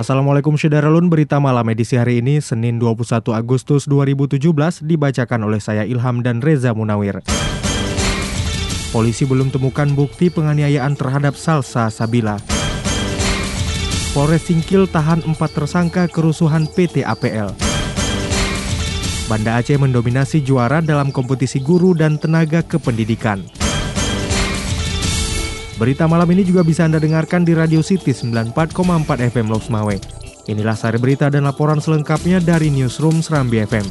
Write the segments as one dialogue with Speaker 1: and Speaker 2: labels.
Speaker 1: Assalamualaikum Syederalun, berita malam edisi hari ini Senin 21 Agustus 2017 dibacakan oleh saya Ilham dan Reza Munawir. Polisi belum temukan bukti penganiayaan terhadap Salsa Sabila. Polres Singkil tahan empat tersangka kerusuhan PT APL. Banda Aceh mendominasi juara dalam kompetisi guru dan tenaga kependidikan. Berita malam ini juga bisa Anda dengarkan di Radio City 94,4 FM Los Mawe. Inilah sari berita dan laporan selengkapnya dari Newsroom Serambi FM.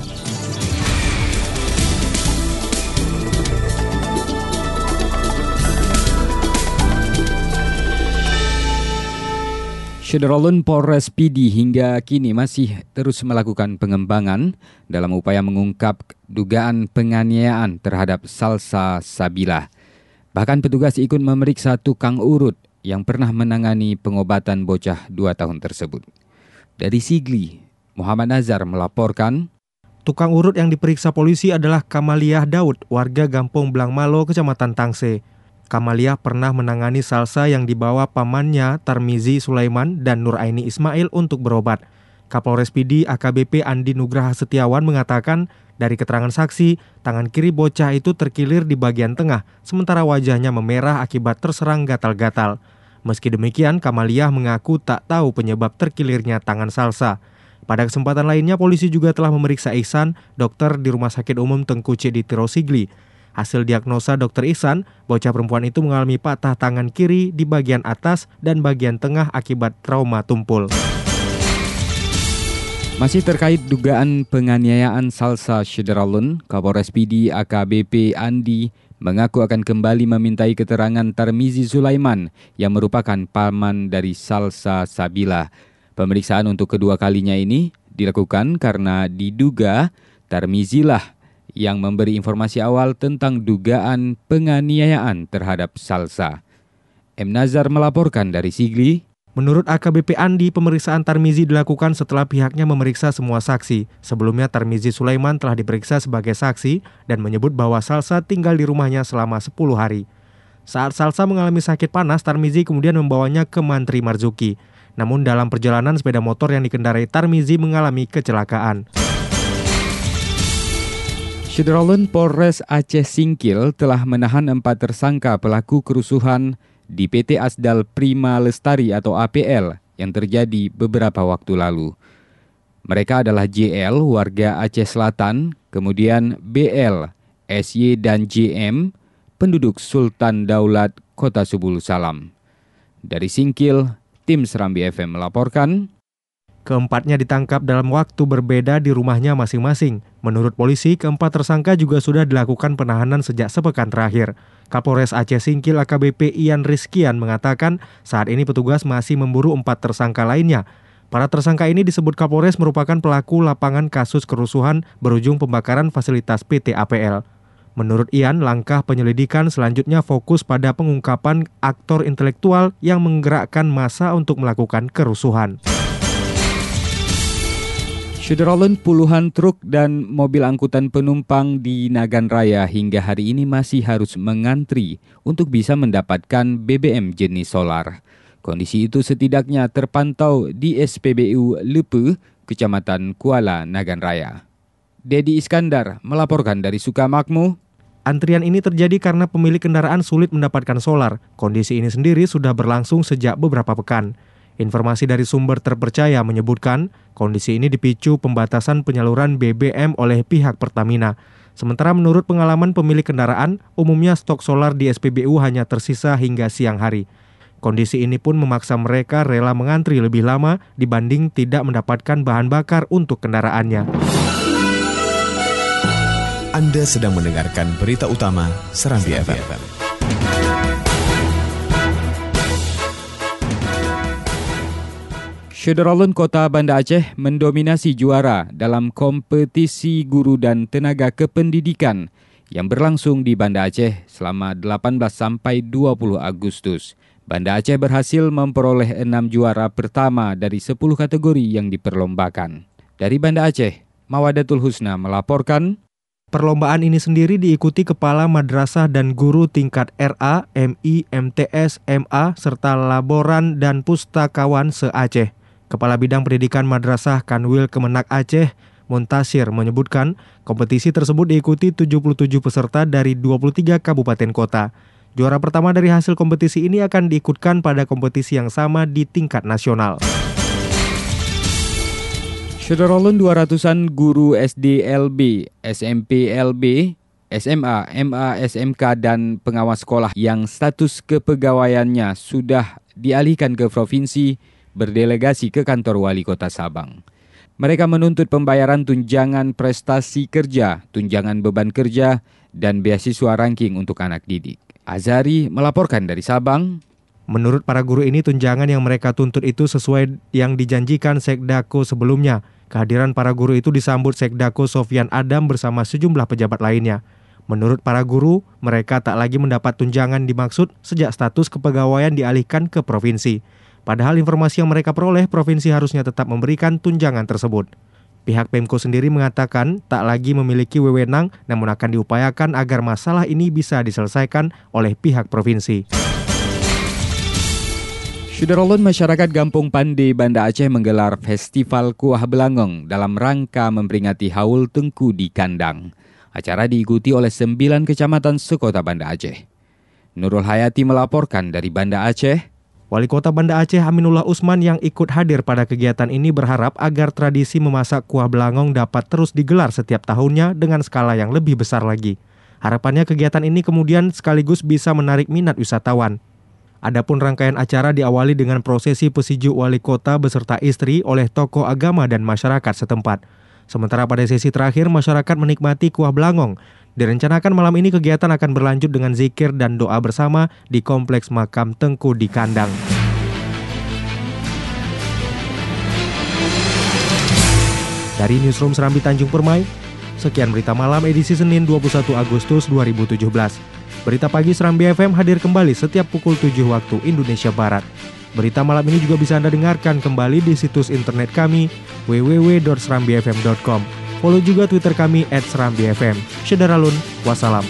Speaker 2: Syederalun Polres PD hingga kini masih terus melakukan pengembangan dalam upaya mengungkap dugaan penganiayaan terhadap Salsa Sabila. Bahkan petugas ikut memeriksa tukang urut yang pernah menangani pengobatan bocah dua tahun tersebut. Dari Sigli, Muhammad Nazar melaporkan,
Speaker 1: Tukang urut yang diperiksa polisi adalah Kamaliah Daud, warga Gampung Blangmalo, Kecamatan Tangse. Kamaliah pernah menangani Salsa yang dibawa pamannya Tarmizi Sulaiman dan Nuraini Ismail untuk berobat. Kapolres PD AKBP Andi Nugraha Setiawan mengatakan dari keterangan saksi, tangan kiri bocah itu terkilir di bagian tengah, sementara wajahnya memerah akibat terserang gatal-gatal. Meski demikian, Kamaliah mengaku tak tahu penyebab terkilirnya tangan Salsa. Pada kesempatan lainnya, polisi juga telah memeriksa Ihsan, dokter di Rumah Sakit Umum Tengku di Tirosigli. Hasil diagnosa dokter Ihsan, bocah perempuan itu mengalami patah tangan kiri di bagian atas dan bagian tengah akibat trauma tumpul.
Speaker 2: Masih terkait dugaan penganiayaan Salsa Syederalun, Kapolres PD AKBP Andi mengaku akan kembali memintai keterangan Tarmizi Sulaiman yang merupakan paman dari Salsa Sabila. Pemeriksaan untuk kedua kalinya ini dilakukan karena diduga Tarmizi lah yang memberi informasi awal tentang dugaan penganiayaan terhadap Salsa. M. Nazar melaporkan dari Sigli,
Speaker 1: Menurut AKBP Andi, pemeriksaan Tarmizi dilakukan setelah pihaknya memeriksa semua saksi. Sebelumnya Tarmizi Sulaiman telah diperiksa sebagai saksi dan menyebut bahwa Salsa tinggal di rumahnya selama 10 hari. Saat Salsa mengalami sakit panas, Tarmizi kemudian membawanya ke Mantri Marzuki. Namun dalam perjalanan sepeda motor yang dikendarai Tarmizi mengalami kecelakaan.
Speaker 2: Syederalun Polres Aceh Singkil telah menahan empat tersangka pelaku kerusuhan di PT Asdal Prima Lestari atau APL yang terjadi beberapa waktu lalu. Mereka adalah JL, warga Aceh Selatan, kemudian BL, SY, dan JM, penduduk Sultan Daulat, Kota Subul Salam. Dari Singkil, tim Serambi FM melaporkan,
Speaker 1: Keempatnya ditangkap dalam waktu berbeda di rumahnya masing-masing. Menurut polisi, keempat tersangka juga sudah dilakukan penahanan sejak sepekan terakhir. Kapolres Aceh Singkil AKBP Ian Rizkian mengatakan saat ini petugas masih memburu empat tersangka lainnya. Para tersangka ini disebut Kapolres merupakan pelaku lapangan kasus kerusuhan berujung pembakaran fasilitas PT APL. Menurut Ian, langkah penyelidikan selanjutnya fokus pada pengungkapan aktor intelektual yang menggerakkan massa untuk melakukan kerusuhan.
Speaker 2: Syederalun puluhan truk dan mobil angkutan penumpang di Nagan Raya hingga hari ini masih harus mengantri untuk bisa mendapatkan BBM jenis solar. Kondisi itu setidaknya terpantau di SPBU Lepe, Kecamatan Kuala Nagan Raya. Dedi Iskandar melaporkan dari Sukamakmur,
Speaker 1: Antrian ini terjadi karena pemilik kendaraan sulit mendapatkan solar. Kondisi ini sendiri sudah berlangsung sejak beberapa pekan. Informasi dari sumber terpercaya menyebutkan kondisi ini dipicu pembatasan penyaluran BBM oleh pihak Pertamina. Sementara menurut pengalaman pemilik kendaraan, umumnya stok solar di SPBU hanya tersisa hingga siang hari. Kondisi ini pun memaksa mereka rela mengantri lebih lama dibanding tidak mendapatkan bahan bakar untuk kendaraannya.
Speaker 3: Anda sedang mendengarkan berita utama Serambi FM.
Speaker 2: Syederalun Kota Banda Aceh mendominasi juara dalam kompetisi guru dan tenaga kependidikan yang berlangsung di Banda Aceh selama 18 sampai 20 Agustus. Banda Aceh berhasil memperoleh 6 juara pertama dari 10 kategori yang diperlombakan. Dari Banda Aceh, Mawadatul Husna melaporkan
Speaker 1: Perlombaan ini sendiri diikuti kepala madrasah dan guru tingkat RA, MI, MTS, MA, serta laboran dan pustakawan se-Aceh. Kepala Bidang Pendidikan Madrasah Kanwil Kemenak Aceh, Montasir menyebutkan kompetisi tersebut diikuti 77 peserta dari 23 kabupaten kota. Juara pertama dari hasil kompetisi ini akan diikutkan pada kompetisi yang sama di tingkat nasional.
Speaker 2: Syederolun 200-an guru SDLB, SMPLB, SMA, MA, SMK dan pengawas sekolah yang status kepegawaiannya sudah dialihkan ke provinsi berdelegasi ke kantor wali kota Sabang. Mereka menuntut pembayaran tunjangan prestasi kerja, tunjangan beban kerja, dan beasiswa ranking untuk anak didik. Azari melaporkan dari Sabang,
Speaker 1: Menurut para guru ini tunjangan yang mereka tuntut itu sesuai yang dijanjikan Sekdako sebelumnya. Kehadiran para guru itu disambut Sekdako Sofian Adam bersama sejumlah pejabat lainnya. Menurut para guru, mereka tak lagi mendapat tunjangan dimaksud sejak status kepegawaian dialihkan ke provinsi. Padahal informasi yang mereka peroleh, provinsi harusnya tetap memberikan tunjangan tersebut. Pihak Pemko sendiri mengatakan tak lagi memiliki wewenang namun akan diupayakan agar masalah ini bisa diselesaikan oleh pihak provinsi.
Speaker 2: Syederolun masyarakat Gampung Pande Banda Aceh menggelar Festival Kuah Belangong dalam rangka memperingati Haul Tengku di Kandang. Acara diikuti oleh sembilan kecamatan sekota Banda Aceh. Nurul Hayati melaporkan dari Banda Aceh.
Speaker 1: Wali Kota Banda Aceh Aminullah Usman yang ikut hadir pada kegiatan ini berharap agar tradisi memasak kuah belangong dapat terus digelar setiap tahunnya dengan skala yang lebih besar lagi. Harapannya kegiatan ini kemudian sekaligus bisa menarik minat wisatawan. Adapun rangkaian acara diawali dengan prosesi pesiju wali kota beserta istri oleh tokoh agama dan masyarakat setempat. Sementara pada sesi terakhir masyarakat menikmati kuah belangong. Direncanakan malam ini kegiatan akan berlanjut dengan zikir dan doa bersama di Kompleks Makam Tengku di Kandang. Dari Newsroom Serambi Tanjung Permai, sekian berita malam edisi Senin 21 Agustus 2017. Berita pagi Serambi FM hadir kembali setiap pukul 7 waktu Indonesia Barat. Berita malam ini juga bisa Anda dengarkan kembali di situs internet kami www.serambifm.com. Follow juga Twitter kami @serambifm. Syederalun, wassalam.